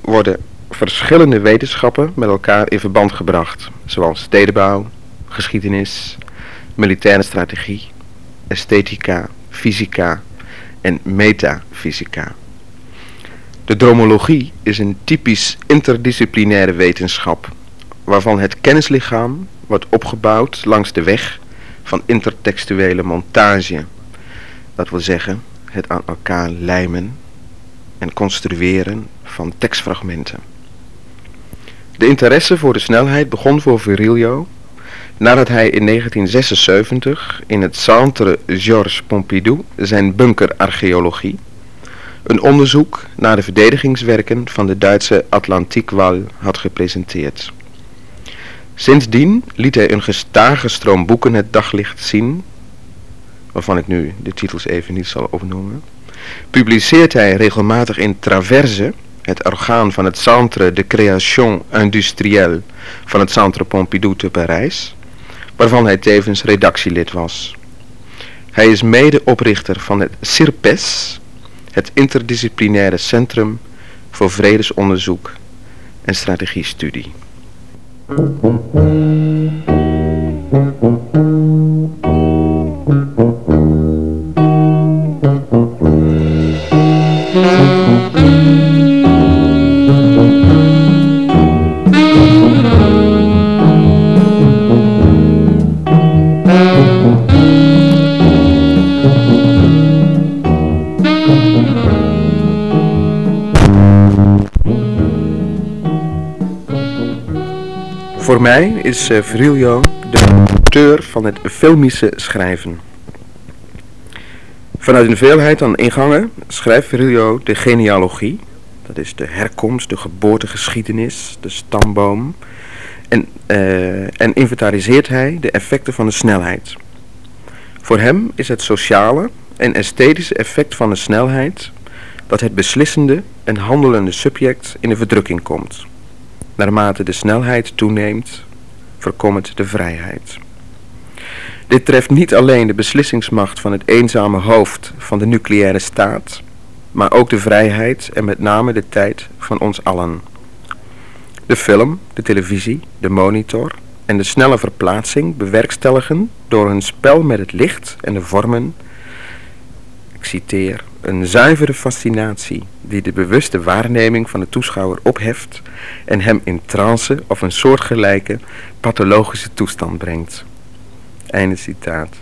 worden verschillende wetenschappen met elkaar in verband gebracht, zoals stedenbouw, geschiedenis, militaire strategie, esthetica, fysica en metafysica. De dromologie is een typisch interdisciplinaire wetenschap, waarvan het kennislichaam wordt opgebouwd langs de weg van intertextuele montage. Dat wil zeggen, het aan elkaar lijmen en construeren van tekstfragmenten. De interesse voor de snelheid begon voor Virilio nadat hij in 1976 in het Centre Georges Pompidou zijn bunkerarcheologie, een onderzoek naar de verdedigingswerken van de Duitse Atlantikwall had gepresenteerd. Sindsdien liet hij een gestage stroom boeken het daglicht zien, waarvan ik nu de titels even niet zal opnoemen. Publiceert hij regelmatig in Traverse, het orgaan van het Centre de Création Industrielle van het Centre Pompidou te Parijs, waarvan hij tevens redactielid was. Hij is medeoprichter van het CIRPES, het interdisciplinaire centrum voor vredesonderzoek en strategiestudie. Voor mij is uh, Virilio de auteur van het filmische schrijven. Vanuit een veelheid aan ingangen schrijft Virilio de genealogie, dat is de herkomst, de geboortegeschiedenis, de stamboom, en, uh, en inventariseert hij de effecten van de snelheid. Voor hem is het sociale en esthetische effect van de snelheid dat het beslissende en handelende subject in de verdrukking komt. Naarmate de snelheid toeneemt, voorkomt de vrijheid. Dit treft niet alleen de beslissingsmacht van het eenzame hoofd van de nucleaire staat, maar ook de vrijheid en met name de tijd van ons allen. De film, de televisie, de monitor en de snelle verplaatsing bewerkstelligen door hun spel met het licht en de vormen, ik citeer, een zuivere fascinatie die de bewuste waarneming van de toeschouwer opheft en hem in trance of een soortgelijke pathologische toestand brengt. Einde citaat.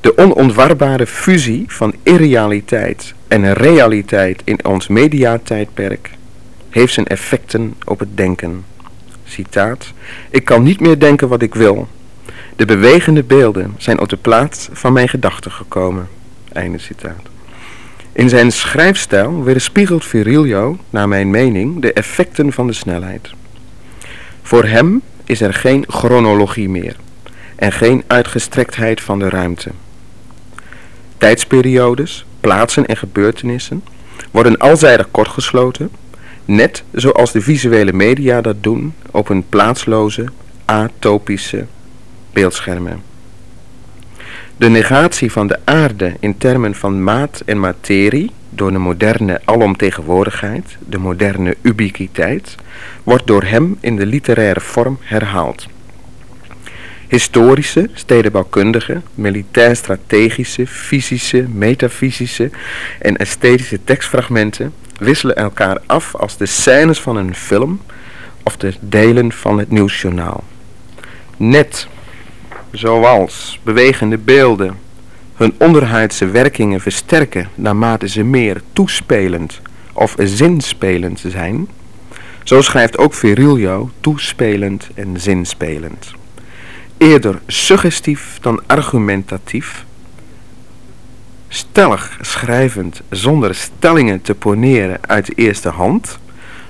De onontwarbare fusie van irrealiteit en realiteit in ons mediatijdperk heeft zijn effecten op het denken. Citaat. Ik kan niet meer denken wat ik wil. De bewegende beelden zijn op de plaats van mijn gedachten gekomen. Einde citaat. In zijn schrijfstijl weerspiegelt Virilio, naar mijn mening, de effecten van de snelheid. Voor hem is er geen chronologie meer en geen uitgestrektheid van de ruimte. Tijdsperiodes, plaatsen en gebeurtenissen worden alzijdig kortgesloten, net zoals de visuele media dat doen op een plaatsloze, atopische beeldschermen. De negatie van de aarde in termen van maat en materie door de moderne alomtegenwoordigheid, de moderne ubiquiteit, wordt door hem in de literaire vorm herhaald. Historische, stedenbouwkundige, militair-strategische, fysische, metafysische en esthetische tekstfragmenten wisselen elkaar af als de scènes van een film of de delen van het nieuwsjournaal. Net zoals bewegende beelden hun onderhuidse werkingen versterken naarmate ze meer toespelend of zinspelend zijn, zo schrijft ook Virilio toespelend en zinspelend. Eerder suggestief dan argumentatief, stellig schrijvend zonder stellingen te poneren uit de eerste hand,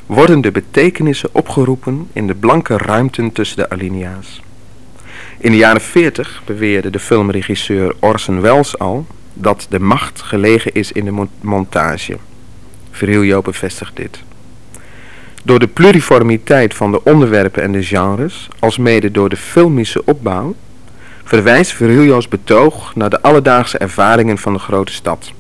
worden de betekenissen opgeroepen in de blanke ruimten tussen de alinea's. In de jaren 40 beweerde de filmregisseur Orson Welles al dat de macht gelegen is in de montage. Virilio bevestigt dit. Door de pluriformiteit van de onderwerpen en de genres, alsmede door de filmische opbouw, verwijst Virilio's betoog naar de alledaagse ervaringen van de grote stad,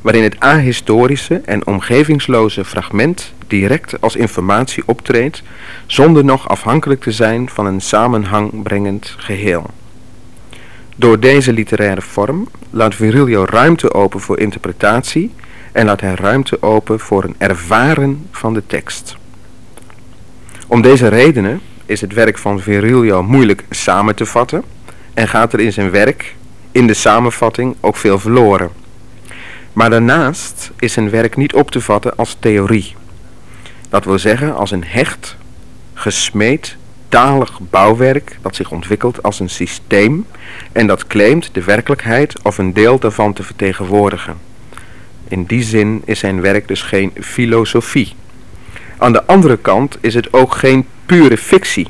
waarin het ahistorische en omgevingsloze fragment direct als informatie optreedt, zonder nog afhankelijk te zijn van een samenhangbrengend geheel. Door deze literaire vorm laat Virilio ruimte open voor interpretatie en laat hij ruimte open voor een ervaren van de tekst. Om deze redenen is het werk van Virilio moeilijk samen te vatten en gaat er in zijn werk, in de samenvatting, ook veel verloren. Maar daarnaast is zijn werk niet op te vatten als theorie. Dat wil zeggen als een hecht, gesmeed, talig bouwwerk dat zich ontwikkelt als een systeem en dat claimt de werkelijkheid of een deel daarvan te vertegenwoordigen. In die zin is zijn werk dus geen filosofie. Aan de andere kant is het ook geen pure fictie.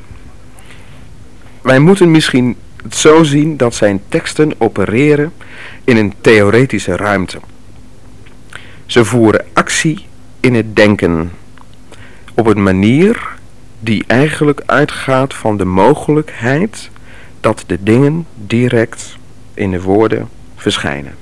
Wij moeten misschien het zo zien dat zijn teksten opereren in een theoretische ruimte. Ze voeren actie in het denken op een manier die eigenlijk uitgaat van de mogelijkheid dat de dingen direct in de woorden verschijnen.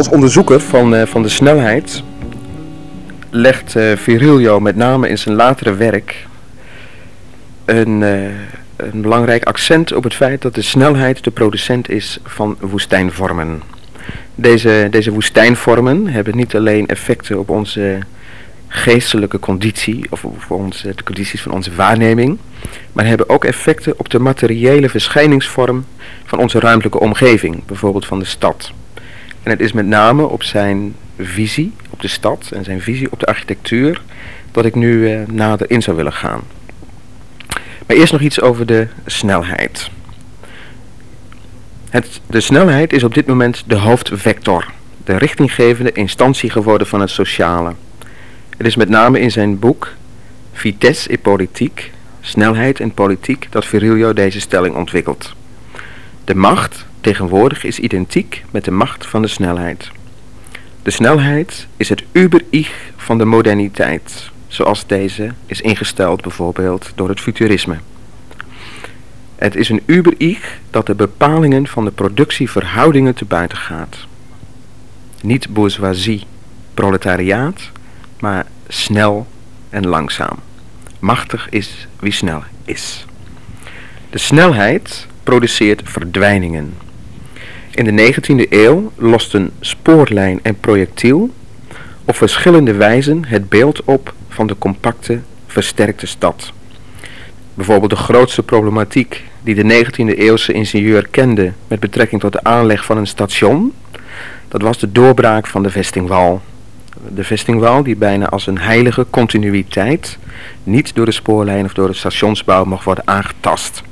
Als onderzoeker van, uh, van de snelheid legt uh, Virilio met name in zijn latere werk een, uh, een belangrijk accent op het feit dat de snelheid de producent is van woestijnvormen. Deze, deze woestijnvormen hebben niet alleen effecten op onze geestelijke conditie of op onze, de condities van onze waarneming, maar hebben ook effecten op de materiële verschijningsvorm van onze ruimtelijke omgeving, bijvoorbeeld van de stad. En het is met name op zijn visie op de stad en zijn visie op de architectuur dat ik nu uh, nader in zou willen gaan. Maar eerst nog iets over de snelheid. Het, de snelheid is op dit moment de hoofdvector, de richtinggevende instantie geworden van het sociale. Het is met name in zijn boek Vitesse et Politique, Snelheid en Politiek, dat Virilio deze stelling ontwikkelt. De macht tegenwoordig is identiek met de macht van de snelheid. De snelheid is het uber-ich van de moderniteit, zoals deze is ingesteld bijvoorbeeld door het futurisme. Het is een uber-ich dat de bepalingen van de productieverhoudingen te buiten gaat. Niet bourgeoisie, proletariaat, maar snel en langzaam. Machtig is wie snel is. De snelheid produceert verdwijningen. In de 19e eeuw losten spoorlijn en projectiel op verschillende wijzen het beeld op van de compacte, versterkte stad. Bijvoorbeeld de grootste problematiek die de 19e eeuwse ingenieur kende met betrekking tot de aanleg van een station, dat was de doorbraak van de vestingwal. De vestingwal die bijna als een heilige continuïteit niet door de spoorlijn of door de stationsbouw mag worden aangetast.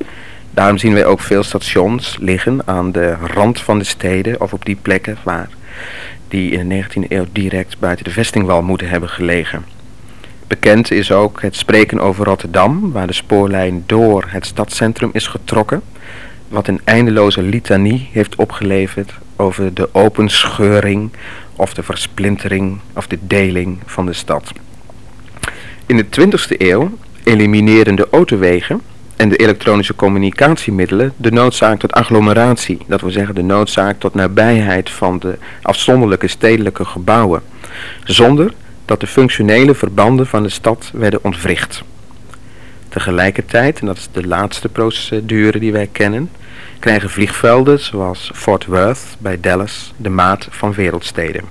Daarom zien wij ook veel stations liggen aan de rand van de steden of op die plekken waar die in de 19e eeuw direct buiten de vestingwal moeten hebben gelegen. Bekend is ook het spreken over Rotterdam, waar de spoorlijn door het stadscentrum is getrokken, wat een eindeloze litanie heeft opgeleverd over de openscheuring of de versplintering of de deling van de stad. In de 20e eeuw elimineerden de autowegen en de elektronische communicatiemiddelen de noodzaak tot agglomeratie, dat wil zeggen de noodzaak tot nabijheid van de afzonderlijke stedelijke gebouwen, zonder dat de functionele verbanden van de stad werden ontwricht. Tegelijkertijd, en dat is de laatste procedure die wij kennen, krijgen vliegvelden zoals Fort Worth bij Dallas de maat van wereldsteden.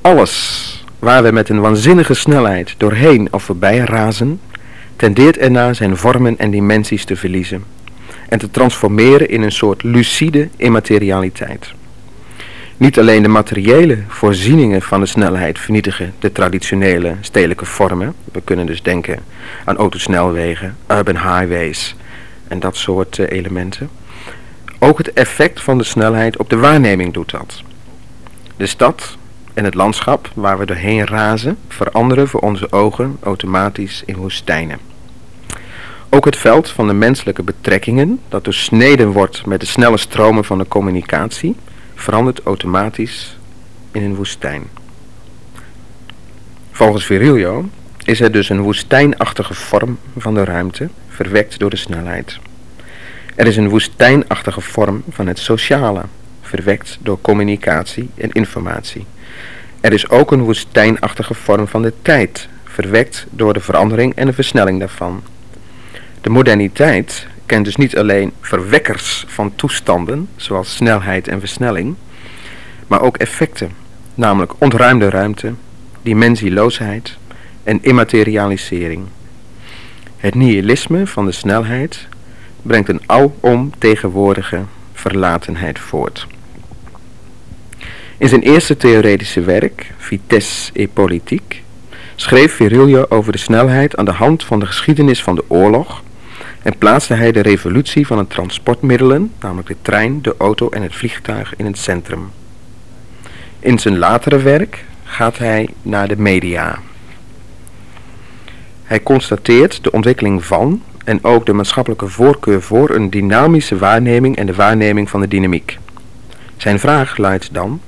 Alles waar we met een waanzinnige snelheid doorheen of voorbij razen, tendeert ernaar zijn vormen en dimensies te verliezen en te transformeren in een soort lucide immaterialiteit. Niet alleen de materiële voorzieningen van de snelheid vernietigen de traditionele stedelijke vormen. We kunnen dus denken aan autosnelwegen, urban highways en dat soort uh, elementen. Ook het effect van de snelheid op de waarneming doet dat. De stad en het landschap waar we doorheen razen veranderen voor onze ogen automatisch in woestijnen. Ook het veld van de menselijke betrekkingen, dat doorsneden wordt met de snelle stromen van de communicatie, verandert automatisch in een woestijn. Volgens Virilio is er dus een woestijnachtige vorm van de ruimte, verwekt door de snelheid. Er is een woestijnachtige vorm van het sociale, verwekt door communicatie en informatie. Er is ook een woestijnachtige vorm van de tijd, verwekt door de verandering en de versnelling daarvan. De moderniteit kent dus niet alleen verwekkers van toestanden, zoals snelheid en versnelling, maar ook effecten, namelijk ontruimde ruimte, dimensieloosheid en immaterialisering. Het nihilisme van de snelheid brengt een alom tegenwoordige verlatenheid voort. In zijn eerste theoretische werk, Vitesse et Politique, schreef Virilio over de snelheid aan de hand van de geschiedenis van de oorlog en plaatste hij de revolutie van de transportmiddelen, namelijk de trein, de auto en het vliegtuig, in het centrum. In zijn latere werk gaat hij naar de media. Hij constateert de ontwikkeling van en ook de maatschappelijke voorkeur voor een dynamische waarneming en de waarneming van de dynamiek. Zijn vraag luidt dan,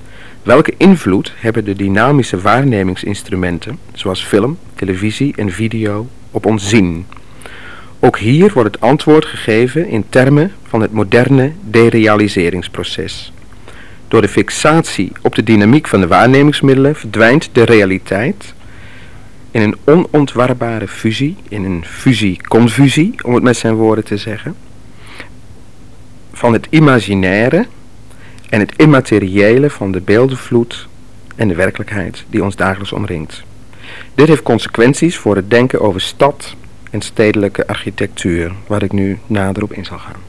welke invloed hebben de dynamische waarnemingsinstrumenten, zoals film, televisie en video, op ons zien? Ook hier wordt het antwoord gegeven in termen van het moderne derealiseringsproces. Door de fixatie op de dynamiek van de waarnemingsmiddelen verdwijnt de realiteit in een onontwarbare fusie, in een fusie-confusie, om het met zijn woorden te zeggen, van het imaginaire en het immateriële van de beeldenvloed en de werkelijkheid die ons dagelijks omringt. Dit heeft consequenties voor het denken over stad en stedelijke architectuur, waar ik nu nader op in zal gaan.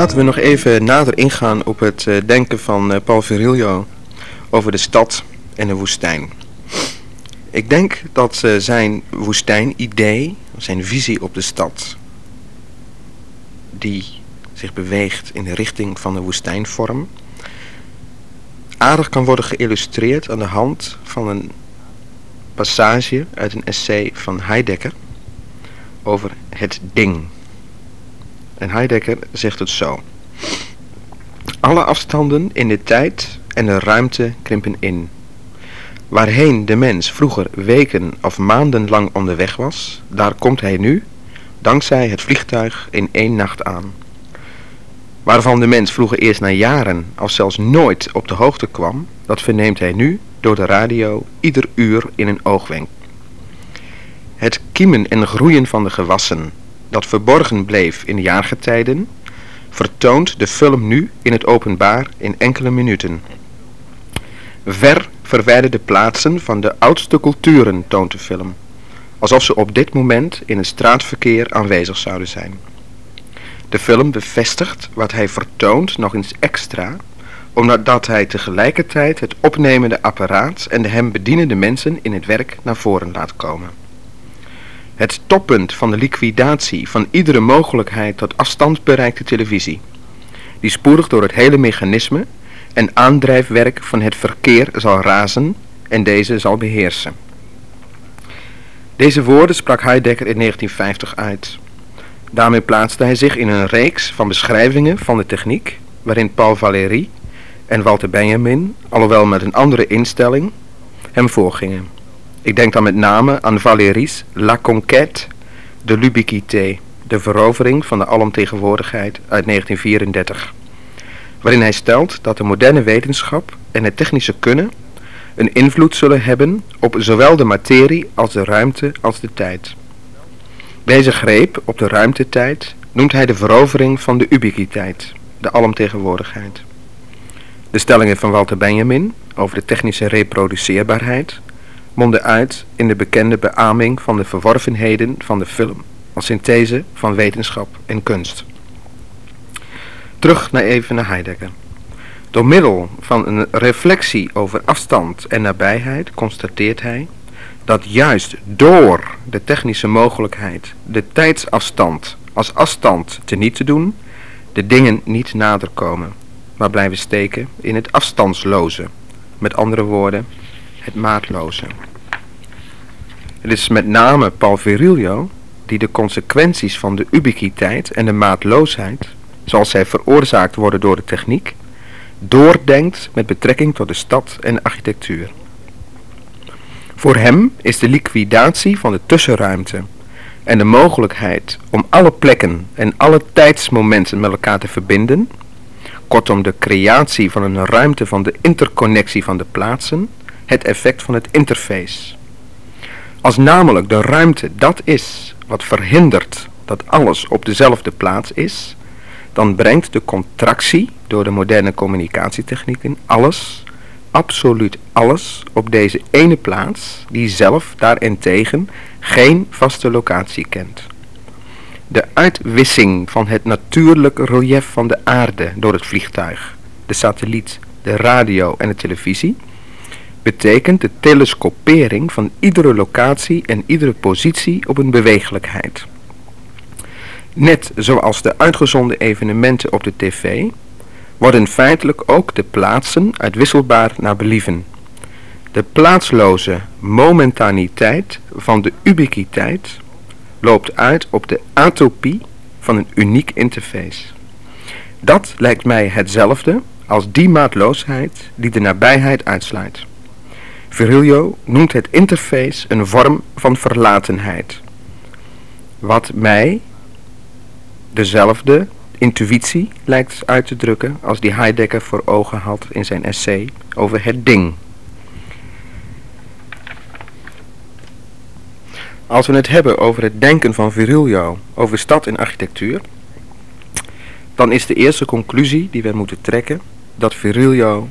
Laten we nog even nader ingaan op het uh, denken van uh, Paul Virilio over de stad en de woestijn. Ik denk dat uh, zijn woestijn-idee, zijn visie op de stad, die zich beweegt in de richting van de woestijnvorm, aardig kan worden geïllustreerd aan de hand van een passage uit een essay van Heidegger over het ding. En Heidegger zegt het zo. Alle afstanden in de tijd en de ruimte krimpen in. Waarheen de mens vroeger weken of maanden lang onderweg was, daar komt hij nu, dankzij het vliegtuig, in één nacht aan. Waarvan de mens vroeger eerst na jaren of zelfs nooit op de hoogte kwam, dat verneemt hij nu door de radio ieder uur in een oogwenk. Het kiemen en groeien van de gewassen, dat verborgen bleef in de jaargetijden, vertoont de film nu in het openbaar in enkele minuten. Ver verwijderde plaatsen van de oudste culturen toont de film, alsof ze op dit moment in het straatverkeer aanwezig zouden zijn. De film bevestigt wat hij vertoont nog eens extra, omdat hij tegelijkertijd het opnemende apparaat en de hem bedienende mensen in het werk naar voren laat komen. Het toppunt van de liquidatie van iedere mogelijkheid tot afstand bereikte televisie, die spoedig door het hele mechanisme en aandrijfwerk van het verkeer zal razen en deze zal beheersen. Deze woorden sprak Heidegger in 1950 uit. Daarmee plaatste hij zich in een reeks van beschrijvingen van de techniek, waarin Paul Valéry en Walter Benjamin, alhoewel met een andere instelling, hem voorgingen. Ik denk dan met name aan Valéry's La Conquête de l'Ubiquité, de verovering van de alomtegenwoordigheid uit 1934, waarin hij stelt dat de moderne wetenschap en het technische kunnen een invloed zullen hebben op zowel de materie als de ruimte als de tijd. Deze greep op de ruimtetijd noemt hij de verovering van de ubiquiteit, de alomtegenwoordigheid. De stellingen van Walter Benjamin over de technische reproduceerbaarheid monden uit in de bekende beaming van de verworvenheden van de film als synthese van wetenschap en kunst. Terug naar even naar Heidegger. Door middel van een reflectie over afstand en nabijheid constateert hij dat juist door de technische mogelijkheid de tijdsafstand als afstand teniet te doen, de dingen niet nader komen, maar blijven steken in het afstandsloze. Met andere woorden, het maatloze. Het is met name Paul Virilio die de consequenties van de ubiquiteit en de maatloosheid, zoals zij veroorzaakt worden door de techniek, doordenkt met betrekking tot de stad en de architectuur. Voor hem is de liquidatie van de tussenruimte en de mogelijkheid om alle plekken en alle tijdsmomenten met elkaar te verbinden, kortom de creatie van een ruimte van de interconnectie van de plaatsen, het effect van het interface. Als namelijk de ruimte dat is wat verhindert dat alles op dezelfde plaats is, dan brengt de contractie door de moderne communicatietechnieken alles, absoluut alles, op deze ene plaats, die zelf daarentegen geen vaste locatie kent. De uitwissing van het natuurlijke relief van de aarde door het vliegtuig, de satelliet, de radio en de televisie, betekent de telescopering van iedere locatie en iedere positie op een bewegelijkheid. Net zoals de uitgezonden evenementen op de tv, worden feitelijk ook de plaatsen uitwisselbaar naar believen. De plaatsloze momentaniteit van de ubiquiteit loopt uit op de atopie van een uniek interface. Dat lijkt mij hetzelfde als die maatloosheid die de nabijheid uitsluit. Virilio noemt het interface een vorm van verlatenheid. Wat mij dezelfde intuïtie lijkt uit te drukken als die Heidegger voor ogen had in zijn essay over het ding. Als we het hebben over het denken van Virilio over stad en architectuur, dan is de eerste conclusie die we moeten trekken dat Virilio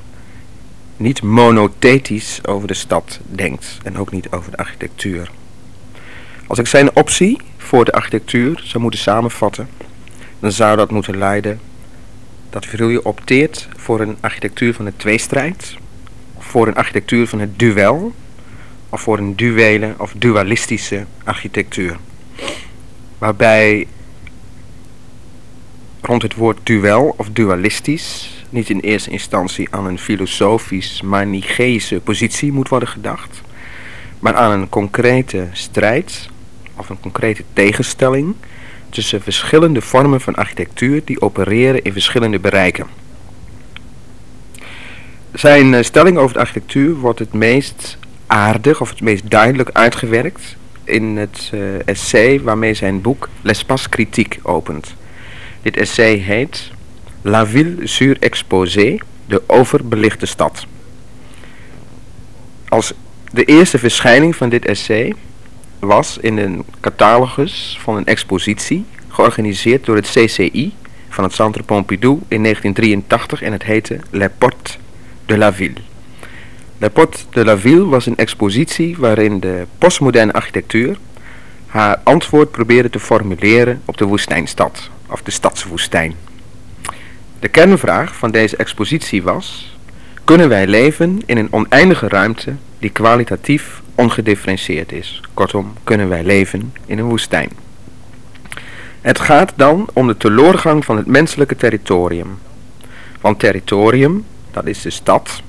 niet monothetisch over de stad denkt en ook niet over de architectuur. Als ik zijn optie voor de architectuur zou moeten samenvatten, dan zou dat moeten leiden dat Virilio opteert voor een architectuur van de tweestrijd, voor een architectuur van het duel, of voor een duele of dualistische architectuur. Waarbij rond het woord duel of dualistisch niet in eerste instantie aan een filosofisch manicheïsche positie moet worden gedacht, maar aan een concrete strijd of een concrete tegenstelling tussen verschillende vormen van architectuur die opereren in verschillende bereiken. Zijn eh, stelling over de architectuur wordt het meest aardig of het meest duidelijk uitgewerkt in het uh, essay waarmee zijn boek L'Espace Critique opent. Dit essay heet La Ville Surexposée, de overbelichte stad. Als de eerste verschijning van dit essay was in een catalogus van een expositie georganiseerd door het CCI van het Centre Pompidou in 1983 en het heette La Porte de la Ville. La Porte de la Ville was een expositie waarin de postmoderne architectuur haar antwoord probeerde te formuleren op de woestijnstad, of de stadswoestijn. De kernvraag van deze expositie was, kunnen wij leven in een oneindige ruimte die kwalitatief ongedifferentieerd is? Kortom, kunnen wij leven in een woestijn? Het gaat dan om de teloorgang van het menselijke territorium. Want territorium, dat is de stad,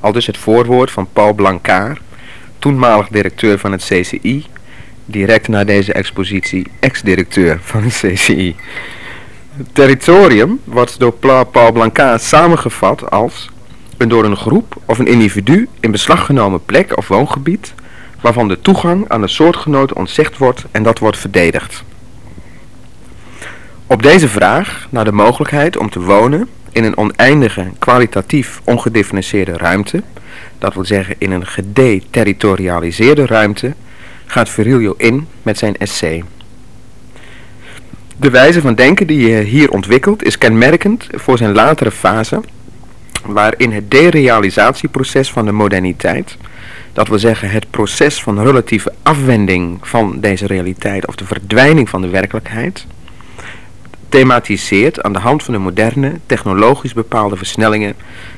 al dus het voorwoord van Paul Blancard, toenmalig directeur van het CCI, direct na deze expositie ex-directeur van het CCI. Territorium wordt door Paul Blancard samengevat als een door een groep of een individu in beslag genomen plek of woongebied waarvan de toegang aan de soortgenoten ontzegd wordt en dat wordt verdedigd. Op deze vraag naar de mogelijkheid om te wonen in een oneindige, kwalitatief ongedifferentieerde ruimte, dat wil zeggen in een gedeterritorialiseerde ruimte, gaat Virilio in met zijn essay. De wijze van denken die je hier ontwikkelt is kenmerkend voor zijn latere fase, waarin het derealisatieproces van de moderniteit, dat wil zeggen het proces van relatieve afwending van deze realiteit of de verdwijning van de werkelijkheid, thematiseert aan de hand van de moderne, technologisch bepaalde versnellingen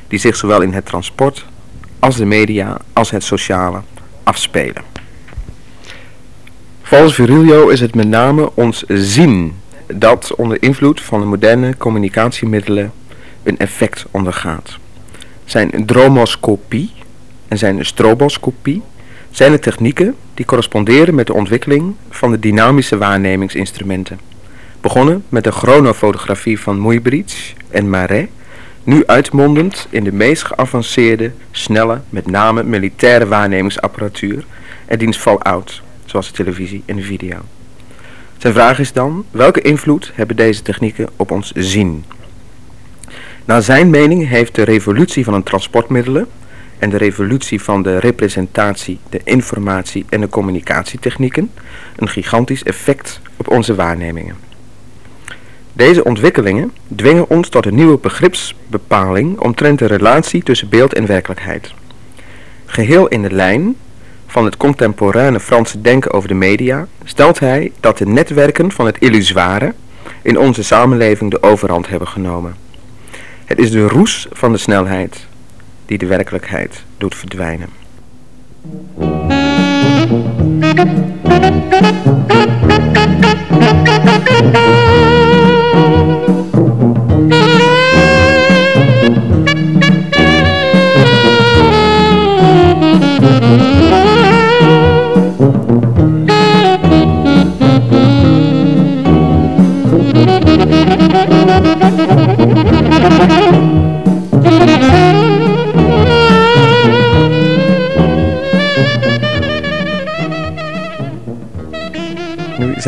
die zich zowel in het transport als de media als het sociale afspelen. Volgens Virilio is het met name ons zien dat onder invloed van de moderne communicatiemiddelen een effect ondergaat. Zijn dromoscopie en zijn stroboscopie zijn de technieken die corresponderen met de ontwikkeling van de dynamische waarnemingsinstrumenten. Begonnen met de chronofotografie van Muybridge en Marais, nu uitmondend in de meest geavanceerde, snelle, met name militaire waarnemingsapparatuur en diens fallout, zoals de televisie en de video. Zijn vraag is dan, welke invloed hebben deze technieken op ons zien? Naar zijn mening heeft de revolutie van de transportmiddelen en de revolutie van de representatie, de informatie en de communicatietechnieken een gigantisch effect op onze waarnemingen. Deze ontwikkelingen dwingen ons tot een nieuwe begripsbepaling omtrent de relatie tussen beeld en werkelijkheid. Geheel in de lijn van het contemporaine Franse denken over de media stelt hij dat de netwerken van het illusoire in onze samenleving de overhand hebben genomen. Het is de roes van de snelheid die de werkelijkheid doet verdwijnen.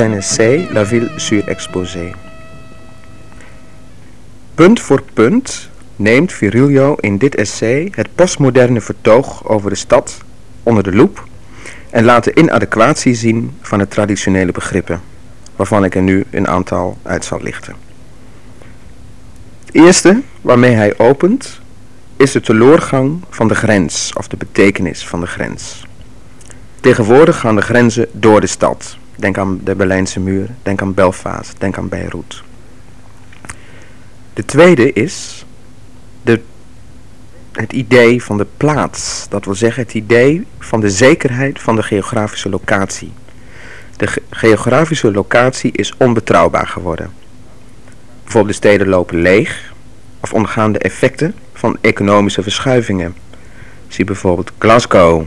Zijn essay La Ville sur Exposé. Punt voor punt neemt Virilio in dit essay het postmoderne vertoog over de stad onder de loep en laat de inadequatie zien van de traditionele begrippen, waarvan ik er nu een aantal uit zal lichten. Het eerste waarmee hij opent is de teloorgang van de grens of de betekenis van de grens. Tegenwoordig gaan de grenzen door de stad. Denk aan de Berlijnse muur, denk aan Belfast, denk aan Beirut. De tweede is de, het idee van de plaats. Dat wil zeggen het idee van de zekerheid van de geografische locatie. De geografische locatie is onbetrouwbaar geworden. Bijvoorbeeld de steden lopen leeg of ondergaan de effecten van economische verschuivingen. Zie bijvoorbeeld Glasgow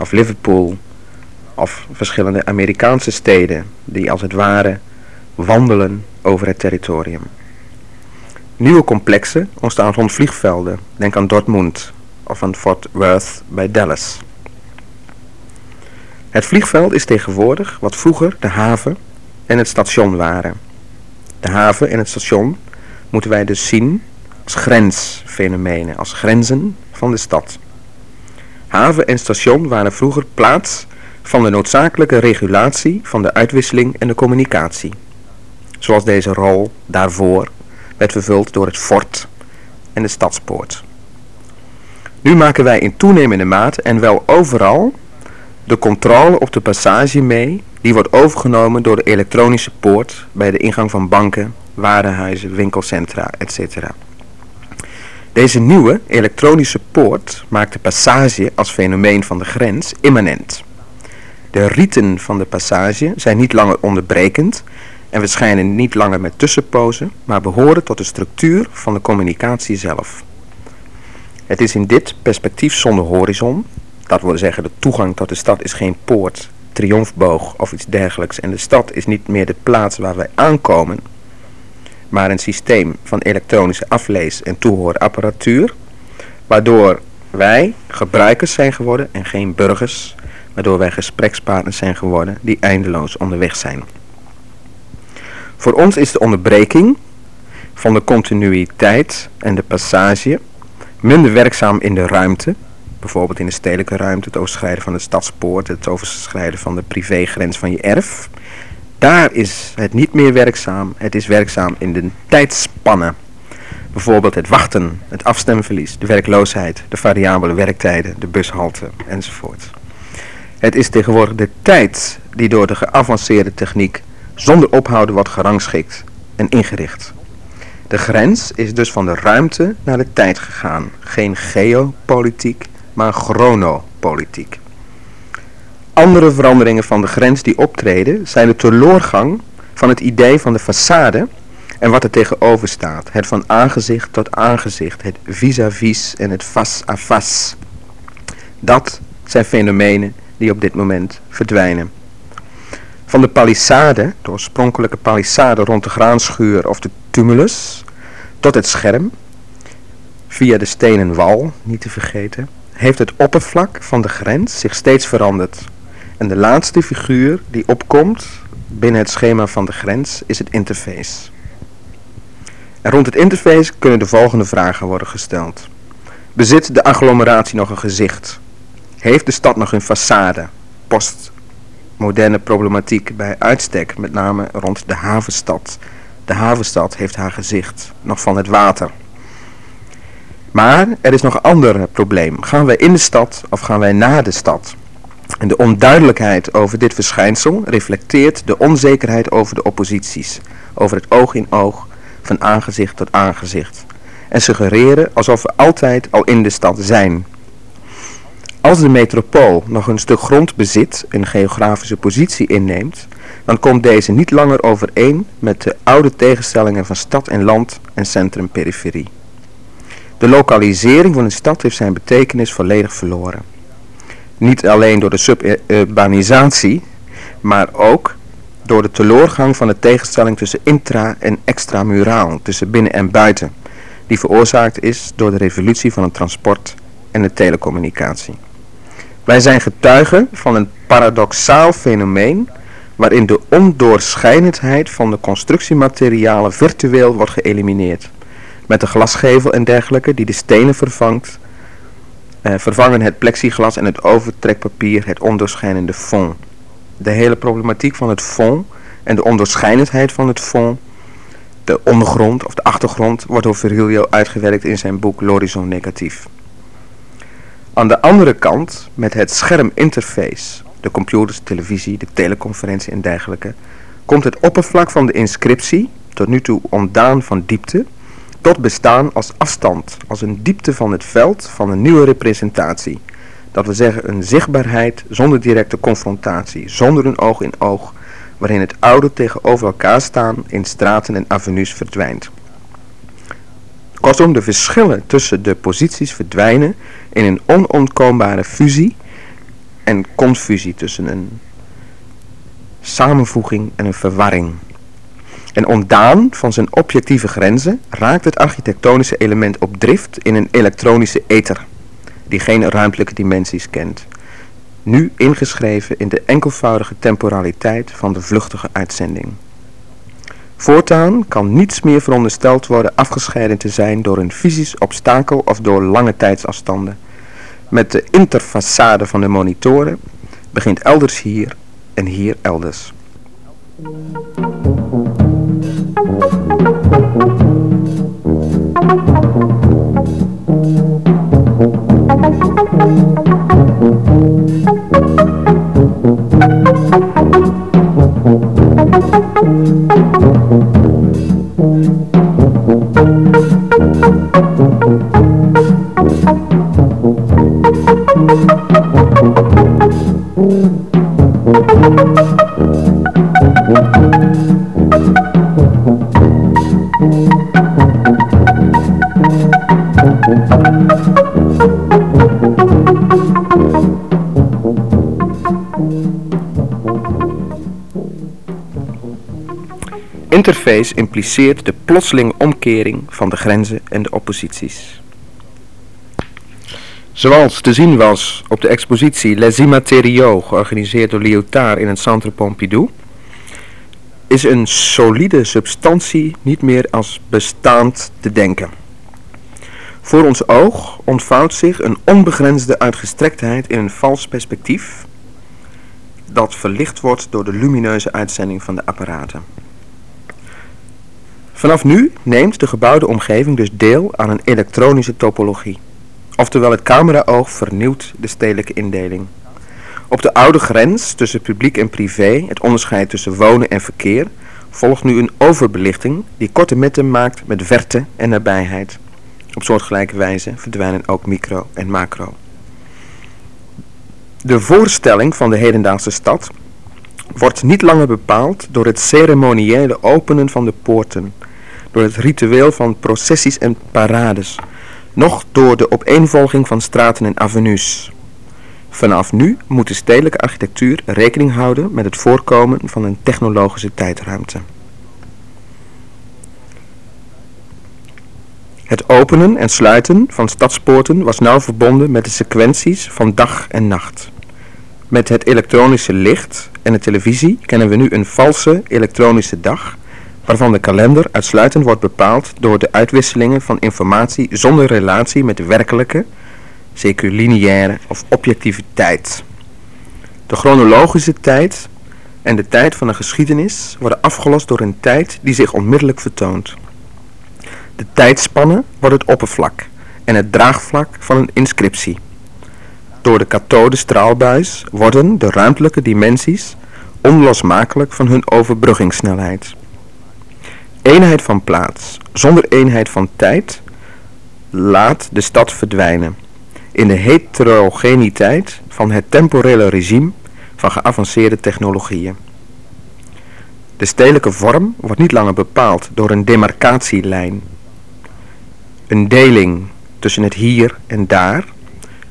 of Liverpool of verschillende Amerikaanse steden die als het ware wandelen over het territorium. Nieuwe complexen ontstaan rond vliegvelden, denk aan Dortmund of aan Fort Worth bij Dallas. Het vliegveld is tegenwoordig wat vroeger de haven en het station waren. De haven en het station moeten wij dus zien als grensfenomenen, als grenzen van de stad. Haven en station waren vroeger plaats van de noodzakelijke regulatie van de uitwisseling en de communicatie. Zoals deze rol daarvoor werd vervuld door het fort en de stadspoort. Nu maken wij in toenemende mate en wel overal de controle op de passage mee die wordt overgenomen door de elektronische poort bij de ingang van banken, warenhuizen, winkelcentra, etc. Deze nieuwe elektronische poort maakt de passage als fenomeen van de grens immanent. De rieten van de passage zijn niet langer onderbrekend en verschijnen niet langer met tussenpozen, maar behoren tot de structuur van de communicatie zelf. Het is in dit perspectief zonder horizon, dat wil zeggen de toegang tot de stad is geen poort, triomfboog of iets dergelijks en de stad is niet meer de plaats waar wij aankomen, maar een systeem van elektronische aflees- en toehoorapparatuur, waardoor wij gebruikers zijn geworden en geen burgers, waardoor wij gesprekspartners zijn geworden die eindeloos onderweg zijn. Voor ons is de onderbreking van de continuïteit en de passage minder werkzaam in de ruimte, bijvoorbeeld in de stedelijke ruimte, het overschrijden van de stadspoort, het overschrijden van de privégrens van je erf, Daar is het niet meer werkzaam, het is werkzaam in de tijdspannen. Bijvoorbeeld het wachten, het afstemverlies, de werkloosheid, de variabele werktijden, de bushalte enzovoort. Het is tegenwoordig de tijd die door de geavanceerde techniek zonder ophouden wordt gerangschikt en ingericht. De grens is dus van de ruimte naar de tijd gegaan. Geen geopolitiek, maar chronopolitiek. Andere veranderingen van de grens die optreden zijn de teleurgang van het idee van de façade en wat er tegenover staat. Het van aangezicht tot aangezicht, het vis-à-vis en het face-à-face. Dat zijn fenomenen die op dit moment verdwijnen. Van de palissade, de oorspronkelijke palissade rond de graanschuur of de tumulus, tot het scherm, via de stenen wal, niet te vergeten, heeft het oppervlak van de grens zich steeds veranderd. En de laatste figuur die opkomt binnen het schema van de grens is het interface. En rond het interface kunnen de volgende vragen worden gesteld. Bezit de agglomeratie nog een gezicht? Heeft de stad nog een façade? Postmoderne problematiek bij uitstek, met name rond de havenstad. De havenstad heeft haar gezicht, nog van het water. Maar er is nog een ander probleem. Gaan wij in de stad of gaan wij naar de stad? En de onduidelijkheid over dit verschijnsel reflecteert de onzekerheid over de opposities, over het oog in oog, van aangezicht tot aangezicht, en suggereren alsof we altijd al in de stad zijn. Als de metropool nog een stuk grond bezit en geografische positie inneemt, dan komt deze niet langer overeen met de oude tegenstellingen van stad en land en centrum-periferie. De lokalisering van een stad heeft zijn betekenis volledig verloren. Niet alleen door de suburbanisatie, maar ook door de teleurgang van de tegenstelling tussen intra- en extramuraal, tussen binnen en buiten, die veroorzaakt is door de revolutie van het transport en de telecommunicatie. Wij zijn getuigen van een paradoxaal fenomeen waarin de ondoorschijnendheid van de constructiematerialen virtueel wordt geëlimineerd. Met de glasgevel en dergelijke die de stenen vervangt, eh, vervangen het plexiglas en het overtrekpapier het ondoorschijnende fond. De hele problematiek van het fond en de ondoorschijnendheid van het fond, de ondergrond of de achtergrond, wordt door Virilio uitgewerkt in zijn boek L'Horizon Negatief. Aan de andere kant, met het scherminterface, de computers, televisie, de teleconferentie en dergelijke, komt het oppervlak van de inscriptie, tot nu toe ontdaan van diepte, tot bestaan als afstand, als een diepte van het veld van een nieuwe representatie. Dat we zeggen een zichtbaarheid zonder directe confrontatie, zonder een oog in oog, waarin het oude tegenover elkaar staan in straten en avenues verdwijnt. Kortom, de verschillen tussen de posities verdwijnen in een onontkoombare fusie en confusie tussen een samenvoeging en een verwarring. En ontdaan van zijn objectieve grenzen raakt het architectonische element op drift in een elektronische ether, die geen ruimtelijke dimensies kent. Nu ingeschreven in de enkelvoudige temporaliteit van de vluchtige uitzending. Voortaan kan niets meer verondersteld worden afgescheiden te zijn door een fysisch obstakel of door lange tijdsafstanden. Met de interfaçade van de monitoren begint elders hier en hier elders. Impliceert de plotselinge omkering van de grenzen en de opposities. Zoals te zien was op de expositie Les Immatériaux, georganiseerd door Lyotard in het Centre Pompidou, is een solide substantie niet meer als bestaand te denken. Voor ons oog ontvouwt zich een onbegrensde uitgestrektheid in een vals perspectief, dat verlicht wordt door de lumineuze uitzending van de apparaten. Vanaf nu neemt de gebouwde omgeving dus deel aan een elektronische topologie. Oftewel het cameraoog vernieuwt de stedelijke indeling. Op de oude grens tussen publiek en privé, het onderscheid tussen wonen en verkeer, volgt nu een overbelichting die korte metten maakt met verte en nabijheid. Op soortgelijke wijze verdwijnen ook micro en macro. De voorstelling van de hedendaagse stad wordt niet langer bepaald door het ceremoniële openen van de poorten, door het ritueel van processies en parades, noch door de opeenvolging van straten en avenues. Vanaf nu moet de stedelijke architectuur rekening houden met het voorkomen van een technologische tijdruimte. Het openen en sluiten van stadspoorten was nauw verbonden met de sequenties van dag en nacht. Met het elektronische licht en de televisie kennen we nu een valse elektronische dag, waarvan de kalender uitsluitend wordt bepaald door de uitwisselingen van informatie zonder relatie met de werkelijke, zeker lineaire of objectieve tijd. De chronologische tijd en de tijd van een geschiedenis worden afgelost door een tijd die zich onmiddellijk vertoont. De tijdspanne wordt het oppervlak en het draagvlak van een inscriptie. Door de kathode straalbuis worden de ruimtelijke dimensies onlosmakelijk van hun overbruggingssnelheid. Eenheid van plaats zonder eenheid van tijd laat de stad verdwijnen in de heterogeniteit van het temporele regime van geavanceerde technologieën. De stedelijke vorm wordt niet langer bepaald door een demarcatielijn, een deling tussen het hier en daar,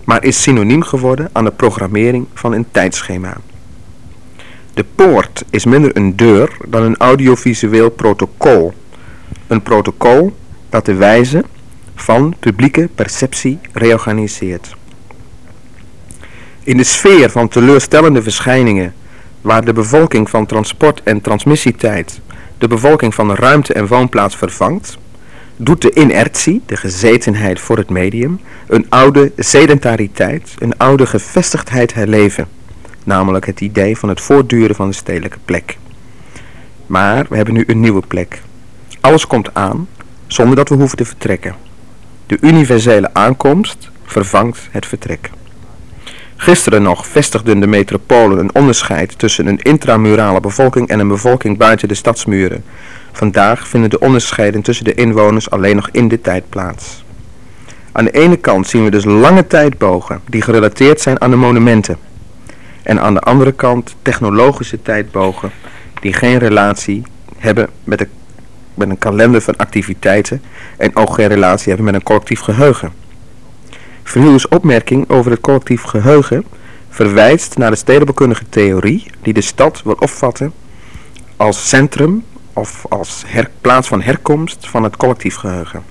maar is synoniem geworden aan de programmering van een tijdschema. De poort is minder een deur dan een audiovisueel protocol. Een protocol dat de wijze van publieke perceptie reorganiseert. In de sfeer van teleurstellende verschijningen, waar de bevolking van transport- en transmissietijd de bevolking van ruimte en woonplaats vervangt, doet de inertie, de gezetenheid voor het medium, een oude sedentariteit, een oude gevestigdheid herleven. Namelijk het idee van het voortduren van de stedelijke plek. Maar we hebben nu een nieuwe plek. Alles komt aan, zonder dat we hoeven te vertrekken. De universele aankomst vervangt het vertrek. Gisteren nog vestigden de metropolen een onderscheid tussen een intramurale bevolking en een bevolking buiten de stadsmuren. Vandaag vinden de onderscheiden tussen de inwoners alleen nog in de tijd plaats. Aan de ene kant zien we dus lange tijdbogen die gerelateerd zijn aan de monumenten. En aan de andere kant technologische tijdbogen die geen relatie hebben met, de, met een kalender van activiteiten en ook geen relatie hebben met een collectief geheugen. Verhiel's opmerking over het collectief geheugen verwijst naar de stedenbouwkundige theorie die de stad wil opvatten als centrum of als plaats van herkomst van het collectief geheugen.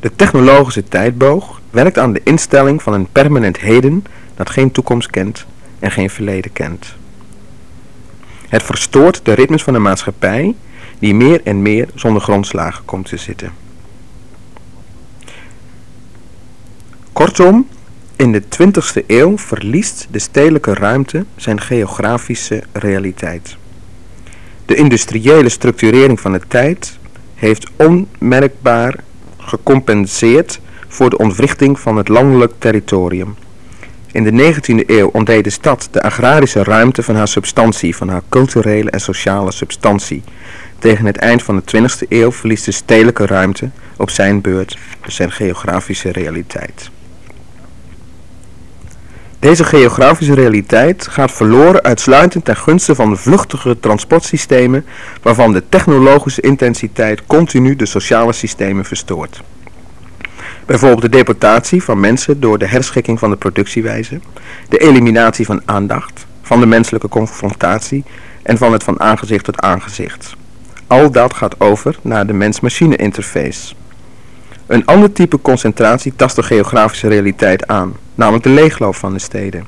De technologische tijdboog werkt aan de instelling van een permanent heden dat geen toekomst kent en geen verleden kent. Het verstoort de ritmes van de maatschappij die meer en meer zonder grondslagen komt te zitten. Kortom, in de 20e eeuw verliest de stedelijke ruimte zijn geografische realiteit. De industriële structurering van de tijd heeft onmerkbaar gecompenseerd voor de ontwrichting van het landelijk territorium. In de 19e eeuw ontdeed de stad de agrarische ruimte van haar substantie, van haar culturele en sociale substantie. Tegen het eind van de 20e eeuw verliest de stedelijke ruimte op zijn beurt zijn geografische realiteit. Deze geografische realiteit gaat verloren uitsluitend ten gunste van vluchtige transportsystemen waarvan de technologische intensiteit continu de sociale systemen verstoort. Bijvoorbeeld de deportatie van mensen door de herschikking van de productiewijze, de eliminatie van aandacht, van de menselijke confrontatie en van het van aangezicht tot aangezicht. Al dat gaat over naar de mens-machine interface. Een ander type concentratie tast de geografische realiteit aan, namelijk de leegloop van de steden.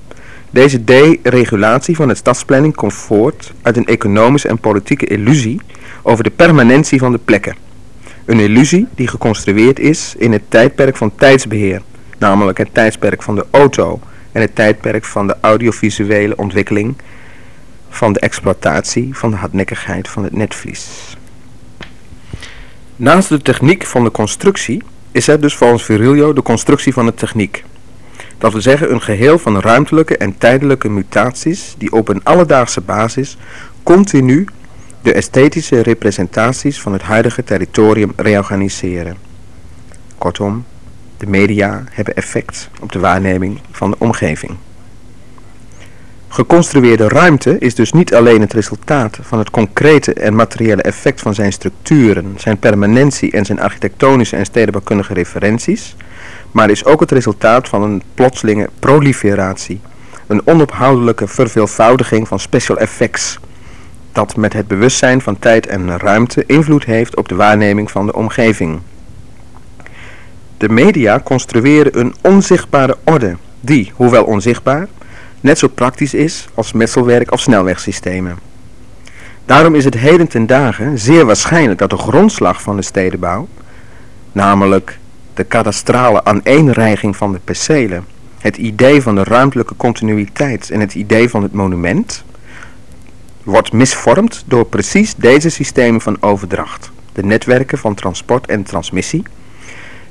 Deze deregulatie van de stadsplanning komt voort uit een economische en politieke illusie over de permanentie van de plekken. Een illusie die geconstrueerd is in het tijdperk van tijdsbeheer, namelijk het tijdsperk van de auto en het tijdperk van de audiovisuele ontwikkeling van de exploitatie van de hardnekkigheid van het netvlies. Naast de techniek van de constructie is het dus volgens Virilio de constructie van de techniek. Dat wil zeggen een geheel van ruimtelijke en tijdelijke mutaties die op een alledaagse basis continu de esthetische representaties van het huidige territorium reorganiseren. Kortom, de media hebben effect op de waarneming van de omgeving. Geconstrueerde ruimte is dus niet alleen het resultaat van het concrete en materiële effect van zijn structuren, zijn permanentie en zijn architectonische en stedenbouwkundige referenties, maar is ook het resultaat van een plotselinge proliferatie, een onophoudelijke verveelvoudiging van special effects, dat met het bewustzijn van tijd en ruimte invloed heeft op de waarneming van de omgeving. De media construeren een onzichtbare orde die, hoewel onzichtbaar, net zo praktisch is als metselwerk of snelwegsystemen. Daarom is het heden ten dagen zeer waarschijnlijk dat de grondslag van de stedenbouw, namelijk de kadastrale aaneenreiging van de percelen, het idee van de ruimtelijke continuïteit en het idee van het monument, wordt misvormd door precies deze systemen van overdracht, de netwerken van transport en transmissie,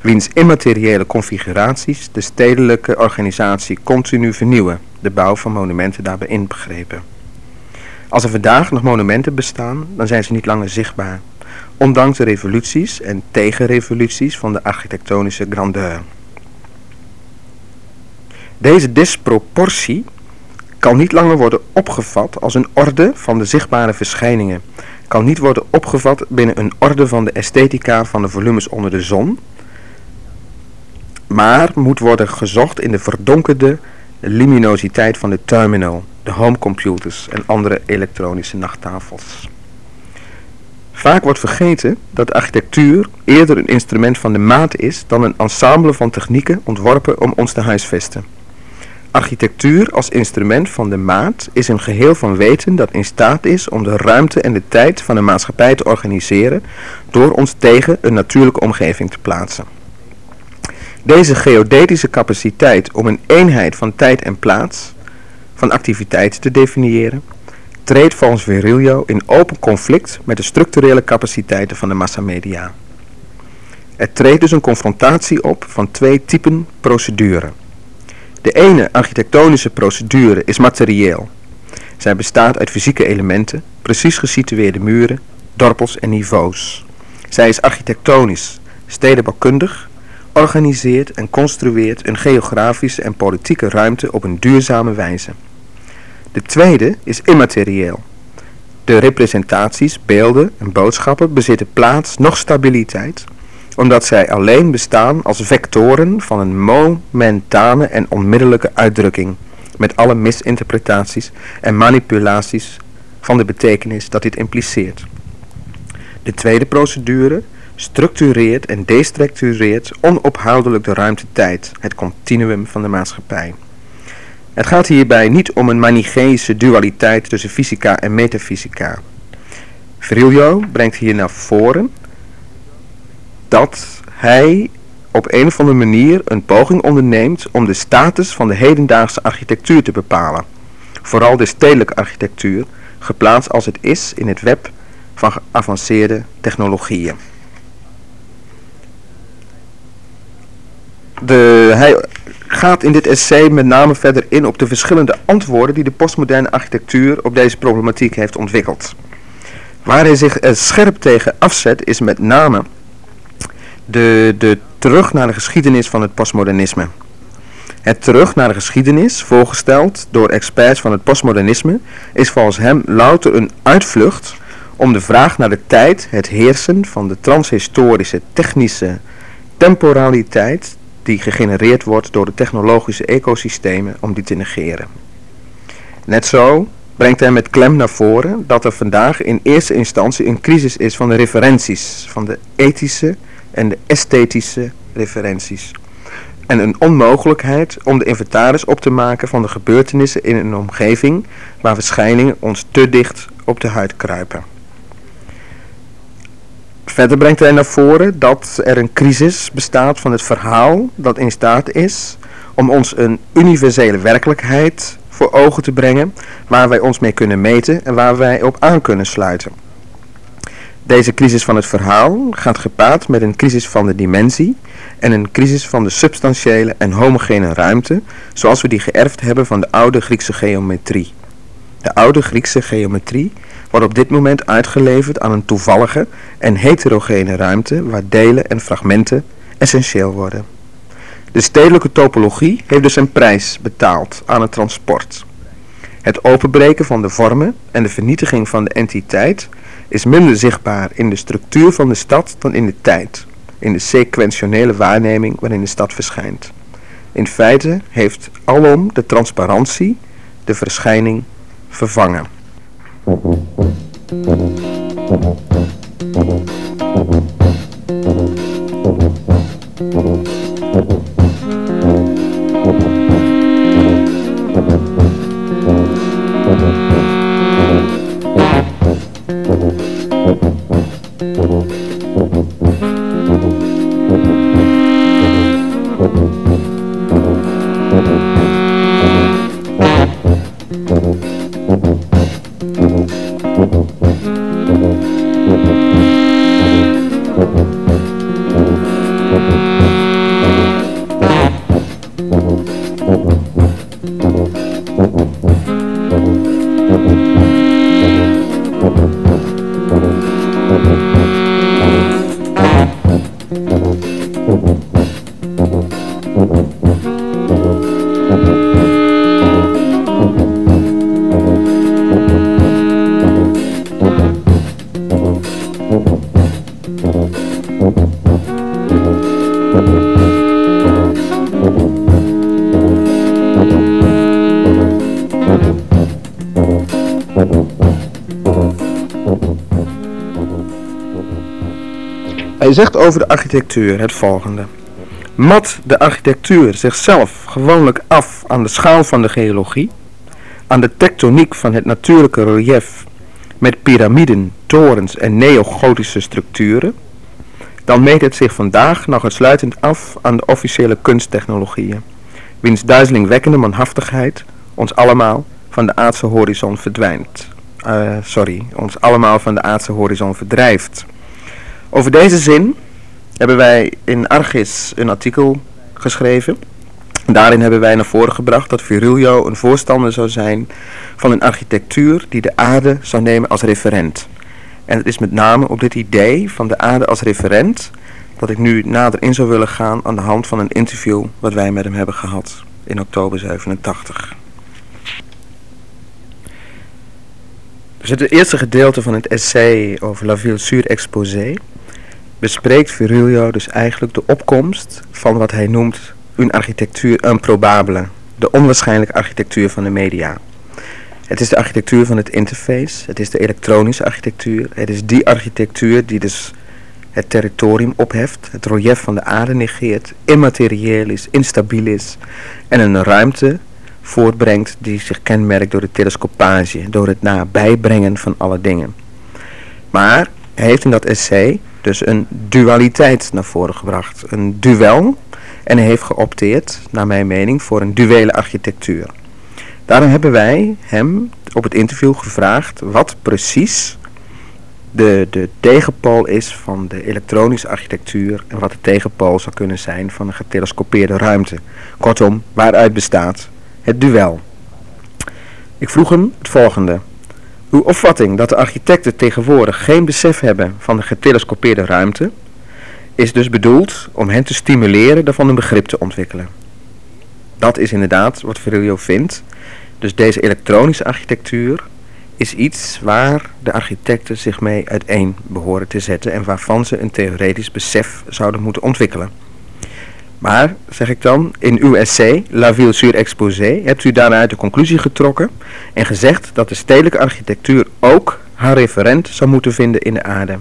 wiens immateriële configuraties de stedelijke organisatie continu vernieuwen, de bouw van monumenten daarbij inbegrepen. Als er vandaag nog monumenten bestaan, dan zijn ze niet langer zichtbaar, ondanks de revoluties en tegenrevoluties van de architectonische grandeur. Deze disproportie kan niet langer worden opgevat als een orde van de zichtbare verschijningen, kan niet worden opgevat binnen een orde van de esthetica van de volumes onder de zon, maar moet worden gezocht in de verdonkerde luminositeit van de terminal, de homecomputers en andere elektronische nachttafels. Vaak wordt vergeten dat architectuur eerder een instrument van de maat is dan een ensemble van technieken ontworpen om ons te huisvesten. Architectuur als instrument van de maat is een geheel van weten dat in staat is om de ruimte en de tijd van een maatschappij te organiseren door ons tegen een natuurlijke omgeving te plaatsen. Deze geodetische capaciteit om een eenheid van tijd en plaats, van activiteiten te definiëren, treedt volgens Virilio in open conflict met de structurele capaciteiten van de massamedia. Er treedt dus een confrontatie op van twee typen procedure. De ene architectonische procedure is materieel. Zij bestaat uit fysieke elementen, precies gesitueerde muren, dorpels en niveaus. Zij is architectonisch, stedenbouwkundig, organiseert en construeert een geografische en politieke ruimte op een duurzame wijze. De tweede is immaterieel. De representaties, beelden en boodschappen bezitten plaats nog stabiliteit, omdat zij alleen bestaan als vectoren van een momentane en onmiddellijke uitdrukking, met alle misinterpretaties en manipulaties van de betekenis dat dit impliceert. De tweede procedure structureert en destructureert onophoudelijk de ruimte-tijd, het continuum van de maatschappij. Het gaat hierbij niet om een manicheïsche dualiteit tussen fysica en metafysica. Virilio brengt hier naar voren dat hij op een of andere manier een poging onderneemt om de status van de hedendaagse architectuur te bepalen. Vooral de stedelijke architectuur, geplaatst als het is in het web van geavanceerde technologieën. De, hij gaat in dit essay met name verder in op de verschillende antwoorden die de postmoderne architectuur op deze problematiek heeft ontwikkeld. Waar hij zich scherp tegen afzet is met name de, de terug naar de geschiedenis van het postmodernisme. Het terug naar de geschiedenis, voorgesteld door experts van het postmodernisme, is volgens hem louter een uitvlucht om de vraag naar de tijd, het heersen van de transhistorische technische temporaliteit die gegenereerd wordt door de technologische ecosystemen om die te negeren. Net zo brengt hij met klem naar voren dat er vandaag in eerste instantie een crisis is van de referenties, van de ethische en de esthetische referenties. En een onmogelijkheid om de inventaris op te maken van de gebeurtenissen in een omgeving waar verschijningen ons te dicht op de huid kruipen. Verder brengt hij naar voren dat er een crisis bestaat van het verhaal dat in staat is om ons een universele werkelijkheid voor ogen te brengen waar wij ons mee kunnen meten en waar wij op aan kunnen sluiten. Deze crisis van het verhaal gaat gepaard met een crisis van de dimensie en een crisis van de substantiële en homogene ruimte, zoals we die geërfd hebben van de oude Griekse geometrie. De oude Griekse geometrie wordt op dit moment uitgeleverd aan een toevallige en heterogene ruimte waar delen en fragmenten essentieel worden. De stedelijke topologie heeft dus een prijs betaald aan het transport. Het openbreken van de vormen en de vernietiging van de entiteit is minder zichtbaar in de structuur van de stad dan in de tijd, in de sequentiële waarneming waarin de stad verschijnt. In feite heeft alom de transparantie de verschijning vervangen. Hij zegt over de architectuur het volgende. Mat de architectuur zichzelf gewoonlijk af aan de schaal van de geologie, aan de tektoniek van het natuurlijke relief met piramiden, torens en neogotische structuren, dan meet het zich vandaag nog uitsluitend af aan de officiële kunsttechnologieën, wiens duizelingwekkende manhaftigheid ons allemaal van de aardse horizon verdwijnt. Uh, sorry, ons allemaal van de aardse horizon verdrijft. Over deze zin hebben wij in Argis een artikel geschreven. Daarin hebben wij naar voren gebracht dat Virilio een voorstander zou zijn van een architectuur die de aarde zou nemen als referent. En het is met name op dit idee van de aarde als referent dat ik nu nader in zou willen gaan aan de hand van een interview wat wij met hem hebben gehad in oktober 87. Dus het eerste gedeelte van het essay over La Ville sur Exposé bespreekt Virilio dus eigenlijk de opkomst van wat hij noemt een architectuur improbabele, de onwaarschijnlijke architectuur van de media. Het is de architectuur van het interface, het is de elektronische architectuur, het is die architectuur die dus het territorium opheft, het relief van de aarde negeert, immaterieel is, instabiel is en een ruimte voortbrengt die zich kenmerkt door de telescopage, door het nabijbrengen van alle dingen. Maar hij heeft in dat essay dus een dualiteit naar voren gebracht. Een duel. En hij heeft geopteerd, naar mijn mening, voor een duele architectuur. Daarom hebben wij hem op het interview gevraagd wat precies de, de tegenpool is van de elektronische architectuur en wat de tegenpool zou kunnen zijn van een getelescopeerde ruimte. Kortom, waaruit bestaat het duel. Ik vroeg hem het volgende. Uw opvatting dat de architecten tegenwoordig geen besef hebben van de getelescopeerde ruimte, is dus bedoeld om hen te stimuleren daarvan een begrip te ontwikkelen. Dat is inderdaad wat Virilio vindt. Dus deze elektronische architectuur is iets waar de architecten zich mee uiteen behoren te zetten en waarvan ze een theoretisch besef zouden moeten ontwikkelen. Maar, zeg ik dan, in uw essay, La Ville sur Exposé, hebt u daaruit de conclusie getrokken en gezegd dat de stedelijke architectuur ook haar referent zou moeten vinden in de aarde.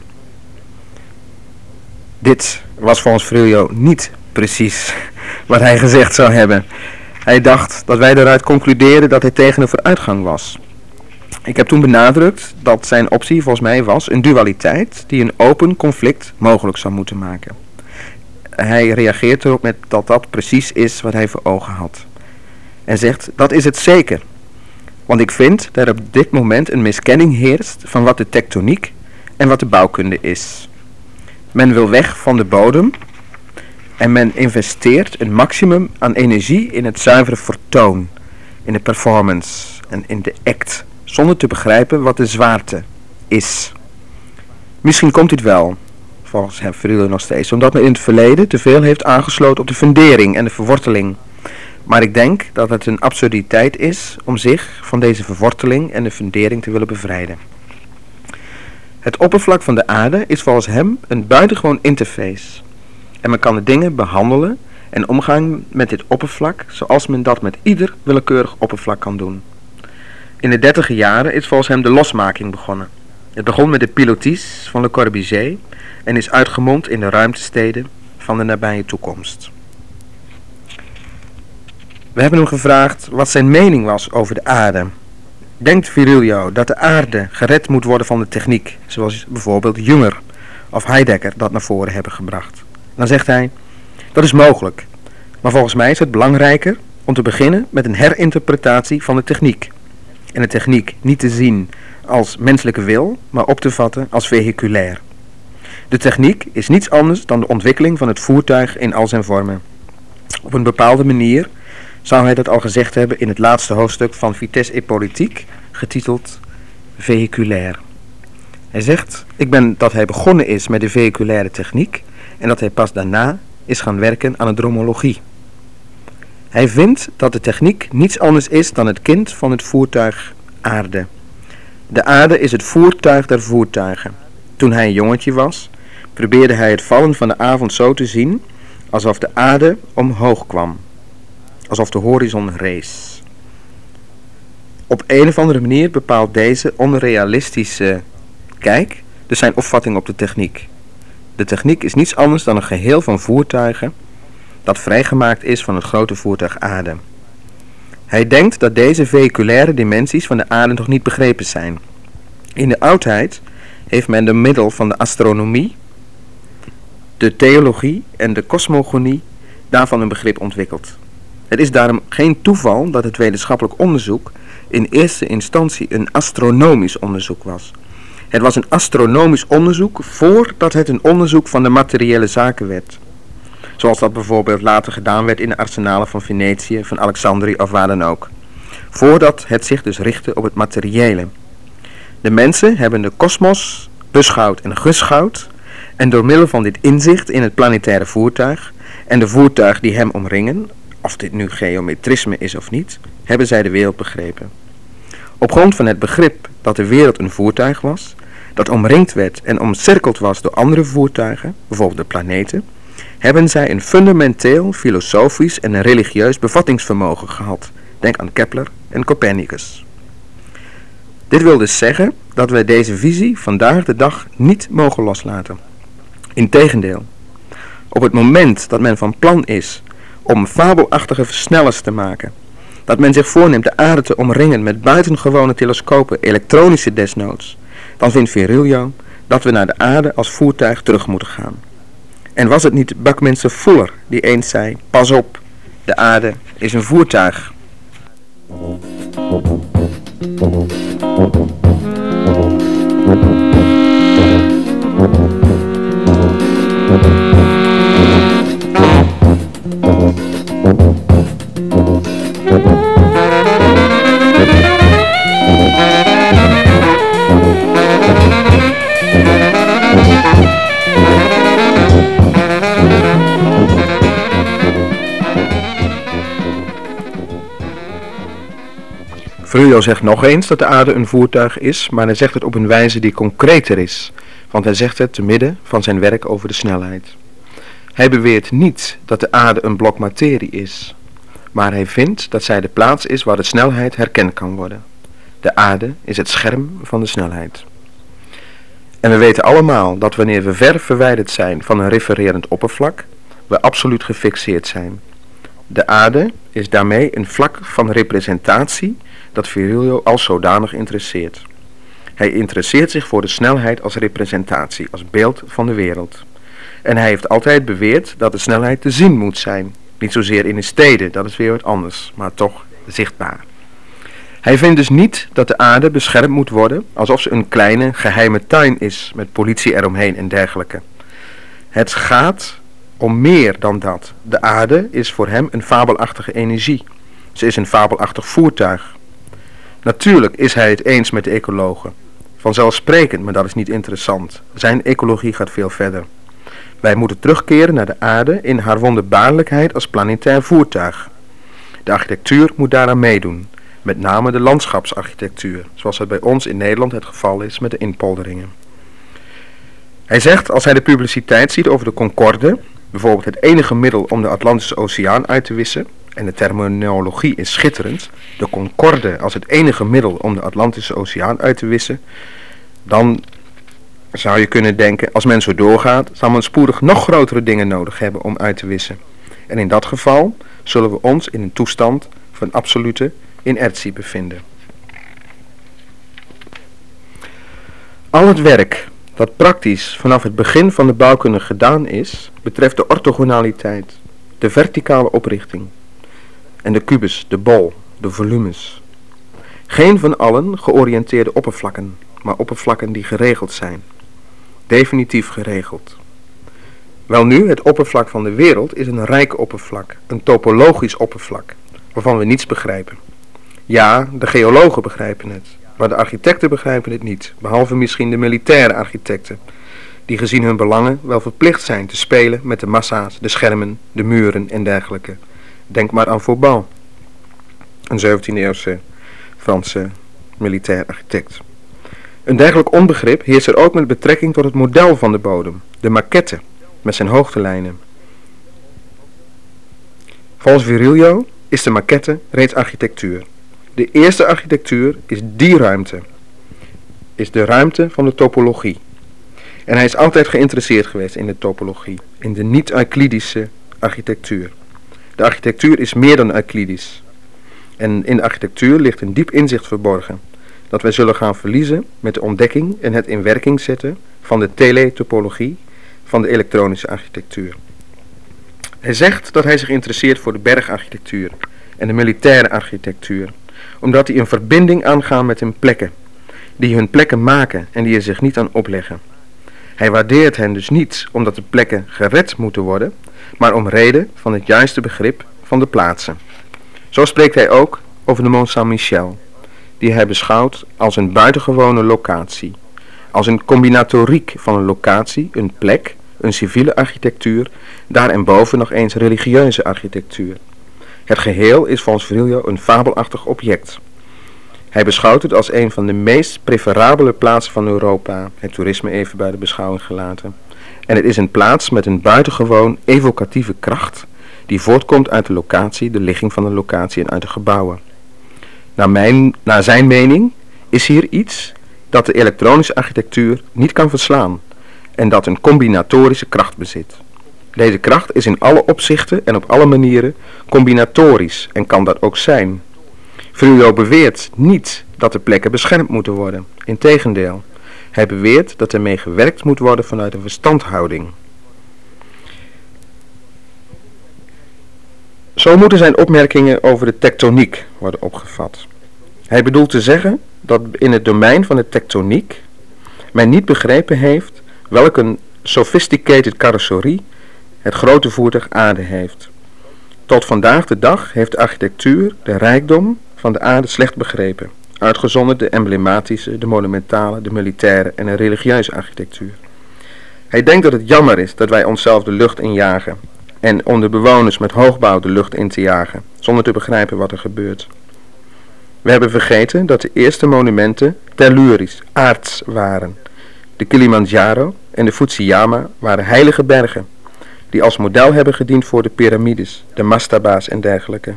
Dit was volgens Frilio niet precies wat hij gezegd zou hebben. Hij dacht dat wij eruit concluderen dat hij tegen een vooruitgang was. Ik heb toen benadrukt dat zijn optie volgens mij was een dualiteit die een open conflict mogelijk zou moeten maken. Hij reageert erop met dat dat precies is wat hij voor ogen had. En zegt, dat is het zeker. Want ik vind dat er op dit moment een miskenning heerst van wat de tektoniek en wat de bouwkunde is. Men wil weg van de bodem en men investeert een maximum aan energie in het zuivere vertoon, in de performance en in de act, zonder te begrijpen wat de zwaarte is. Misschien komt dit wel, volgens hem Friedel nog steeds, omdat men in het verleden te veel heeft aangesloten op de fundering en de verworteling. Maar ik denk dat het een absurditeit is om zich van deze verworteling en de fundering te willen bevrijden. Het oppervlak van de aarde is volgens hem een buitengewoon interface. En men kan de dingen behandelen en omgaan met dit oppervlak zoals men dat met ieder willekeurig oppervlak kan doen. In de dertiger jaren is volgens hem de losmaking begonnen. Het begon met de pilotis van Le Corbusier en is uitgemond in de ruimtesteden van de nabije toekomst. We hebben hem gevraagd wat zijn mening was over de aarde. Denkt Virilio dat de aarde gered moet worden van de techniek, zoals bijvoorbeeld Junger of Heidegger dat naar voren hebben gebracht? Dan zegt hij, dat is mogelijk, maar volgens mij is het belangrijker om te beginnen met een herinterpretatie van de techniek. En de techniek niet te zien als menselijke wil, maar op te vatten als vehiculair. De techniek is niets anders dan de ontwikkeling van het voertuig in al zijn vormen. Op een bepaalde manier zou hij dat al gezegd hebben in het laatste hoofdstuk van Vitesse et Politique, getiteld Vehiculair. Hij zegt, ik ben dat hij begonnen is met de vehiculaire techniek en dat hij pas daarna is gaan werken aan de dromologie. Hij vindt dat de techniek niets anders is dan het kind van het voertuig aarde. De aarde is het voertuig der voertuigen. Toen hij een jongetje was, probeerde hij het vallen van de avond zo te zien alsof de aarde omhoog kwam alsof de horizon rees. Op een of andere manier bepaalt deze onrealistische kijk dus zijn opvatting op de techniek. De techniek is niets anders dan een geheel van voertuigen dat vrijgemaakt is van het grote voertuig aarde. Hij denkt dat deze vehiculaire dimensies van de aarde nog niet begrepen zijn. In de oudheid heeft men door middel van de astronomie, de theologie en de kosmogonie daarvan een begrip ontwikkeld. Het is daarom geen toeval dat het wetenschappelijk onderzoek in eerste instantie een astronomisch onderzoek was. Het was een astronomisch onderzoek voordat het een onderzoek van de materiële zaken werd. Zoals dat bijvoorbeeld later gedaan werd in de arsenalen van Venetië, van Alexandrië of waar dan ook. Voordat het zich dus richtte op het materiële. De mensen hebben de kosmos beschouwd en geschouwd en door middel van dit inzicht in het planetaire voertuig en de voertuig die hem omringen, of dit nu geometrisme is of niet, hebben zij de wereld begrepen. Op grond van het begrip dat de wereld een voertuig was, dat omringd werd en omcirkeld was door andere voertuigen, bijvoorbeeld de planeten, hebben zij een fundamenteel filosofisch en religieus bevattingsvermogen gehad. Denk aan Kepler en Copernicus. Dit wil dus zeggen dat wij deze visie vandaag de dag niet mogen loslaten. Integendeel, op het moment dat men van plan is om fabelachtige versnellers te maken. Dat men zich voorneemt de aarde te omringen met buitengewone telescopen, elektronische desnoods. Dan vindt Virilio dat we naar de aarde als voertuig terug moeten gaan. En was het niet Buckminster Fuller die eens zei, pas op, de aarde is een voertuig. Frullo zegt nog eens dat de aarde een voertuig is, maar hij zegt het op een wijze die concreter is, want hij zegt het te midden van zijn werk over de snelheid. Hij beweert niet dat de aarde een blok materie is, maar hij vindt dat zij de plaats is waar de snelheid herkend kan worden. De aarde is het scherm van de snelheid. En we weten allemaal dat wanneer we ver verwijderd zijn van een refererend oppervlak, we absoluut gefixeerd zijn. De aarde is daarmee een vlak van representatie dat Virilio als zodanig interesseert. Hij interesseert zich voor de snelheid als representatie, als beeld van de wereld. En hij heeft altijd beweerd dat de snelheid te zien moet zijn. Niet zozeer in de steden, dat is weer wat anders, maar toch zichtbaar. Hij vindt dus niet dat de aarde beschermd moet worden alsof ze een kleine geheime tuin is met politie eromheen en dergelijke. Het gaat om meer dan dat. De aarde is voor hem een fabelachtige energie. Ze is een fabelachtig voertuig. Natuurlijk is hij het eens met de ecologen. Vanzelfsprekend, maar dat is niet interessant. Zijn ecologie gaat veel verder. Wij moeten terugkeren naar de aarde in haar wonderbaarlijkheid als planetair voertuig. De architectuur moet daaraan meedoen, met name de landschapsarchitectuur, zoals het bij ons in Nederland het geval is met de inpolderingen. Hij zegt, als hij de publiciteit ziet over de Concorde, bijvoorbeeld het enige middel om de Atlantische Oceaan uit te wissen, en de terminologie is schitterend, de Concorde als het enige middel om de Atlantische Oceaan uit te wissen, dan zou je kunnen denken, als men zo doorgaat, zal men spoedig nog grotere dingen nodig hebben om uit te wissen. En in dat geval zullen we ons in een toestand van absolute inertie bevinden. Al het werk dat praktisch vanaf het begin van de bouwkunde gedaan is, betreft de orthogonaliteit, de verticale oprichting en de kubus, de bol, de volumes. Geen van allen georiënteerde oppervlakken, maar oppervlakken die geregeld zijn. Definitief geregeld. Welnu, het oppervlak van de wereld is een rijk oppervlak, een topologisch oppervlak, waarvan we niets begrijpen. Ja, de geologen begrijpen het, maar de architecten begrijpen het niet, behalve misschien de militaire architecten, die gezien hun belangen wel verplicht zijn te spelen met de massa's, de schermen, de muren en dergelijke. Denk maar aan Vauban, een 17e-eeuwse Franse militair architect. Een dergelijk onbegrip heerst er ook met betrekking tot het model van de bodem, de maquette, met zijn hoogtelijnen. Volgens Virilio is de maquette reeds architectuur. De eerste architectuur is die ruimte, is de ruimte van de topologie. En hij is altijd geïnteresseerd geweest in de topologie, in de niet-Euclidische architectuur. De architectuur is meer dan Euclidisch. En in de architectuur ligt een diep inzicht verborgen, dat wij zullen gaan verliezen met de ontdekking en het in werking zetten van de teletopologie van de elektronische architectuur. Hij zegt dat hij zich interesseert voor de bergarchitectuur en de militaire architectuur, omdat die een verbinding aangaan met hun plekken, die hun plekken maken en die er zich niet aan opleggen. Hij waardeert hen dus niet omdat de plekken gered moeten worden, maar om reden van het juiste begrip van de plaatsen. Zo spreekt hij ook over de Mont Saint-Michel, die hij beschouwt als een buitengewone locatie, als een combinatoriek van een locatie, een plek, een civiele architectuur, daar en boven nog eens religieuze architectuur. Het geheel is volgens Virilio een fabelachtig object. Hij beschouwt het als een van de meest preferabele plaatsen van Europa, het toerisme even bij de beschouwing gelaten. En het is een plaats met een buitengewoon evocatieve kracht, die voortkomt uit de locatie, de ligging van de locatie en uit de gebouwen. Naar, mijn, naar zijn mening is hier iets dat de elektronische architectuur niet kan verslaan en dat een combinatorische kracht bezit. Deze kracht is in alle opzichten en op alle manieren combinatorisch en kan dat ook zijn. Frulo beweert niet dat de plekken beschermd moeten worden. Integendeel, hij beweert dat ermee gewerkt moet worden vanuit een verstandhouding. Zo moeten zijn opmerkingen over de tektoniek worden opgevat. Hij bedoelt te zeggen dat in het domein van de tektoniek men niet begrepen heeft welke een sophisticated carrosserie het grote voertuig aarde heeft. Tot vandaag de dag heeft de architectuur de rijkdom van de aarde slecht begrepen, uitgezonderd de emblematische, de monumentale, de militaire en de religieuze architectuur. Hij denkt dat het jammer is dat wij onszelf de lucht injagen en om de bewoners met hoogbouw de lucht in te jagen, zonder te begrijpen wat er gebeurt. We hebben vergeten dat de eerste monumenten tellurisch, aards waren. De Kilimanjaro en de Fujiyama waren heilige bergen, die als model hebben gediend voor de piramides, de mastaba's en dergelijke.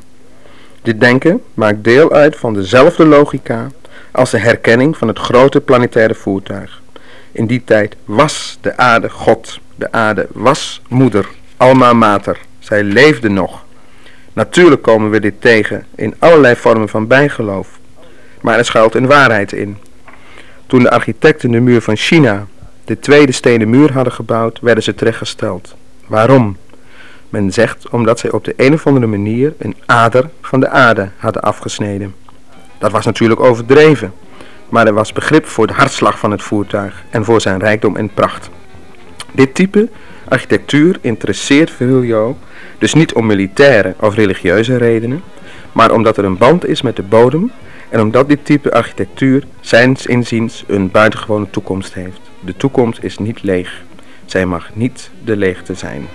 Dit denken maakt deel uit van dezelfde logica als de herkenning van het grote planetaire voertuig. In die tijd was de aarde God, de aarde was moeder, alma mater, zij leefde nog. Natuurlijk komen we dit tegen in allerlei vormen van bijgeloof, maar er schuilt een waarheid in. Toen de architecten de muur van China de tweede stenen muur hadden gebouwd, werden ze terechtgesteld. Waarom? Men zegt omdat zij op de een of andere manier een ader van de aarde hadden afgesneden. Dat was natuurlijk overdreven, maar er was begrip voor de hartslag van het voertuig en voor zijn rijkdom en pracht. Dit type architectuur interesseert Virilio dus niet om militaire of religieuze redenen, maar omdat er een band is met de bodem en omdat dit type architectuur zijns inziens een buitengewone toekomst heeft. De toekomst is niet leeg. Zij mag niet de leegte zijn.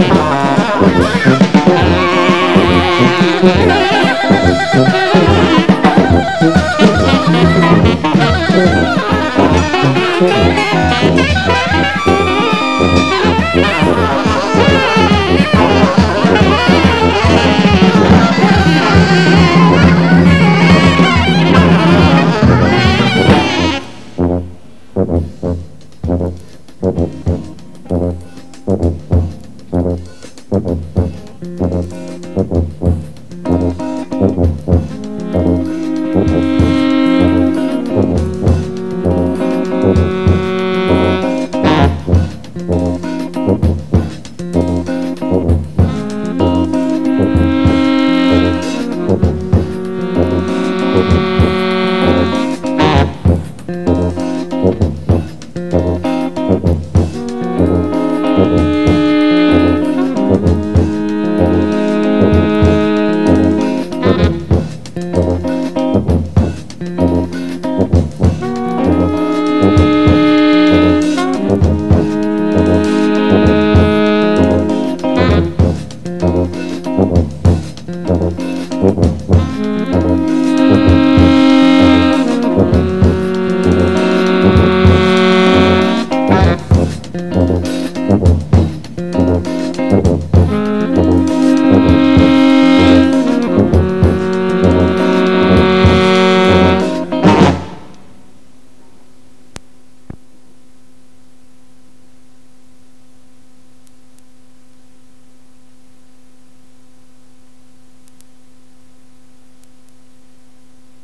Thank you.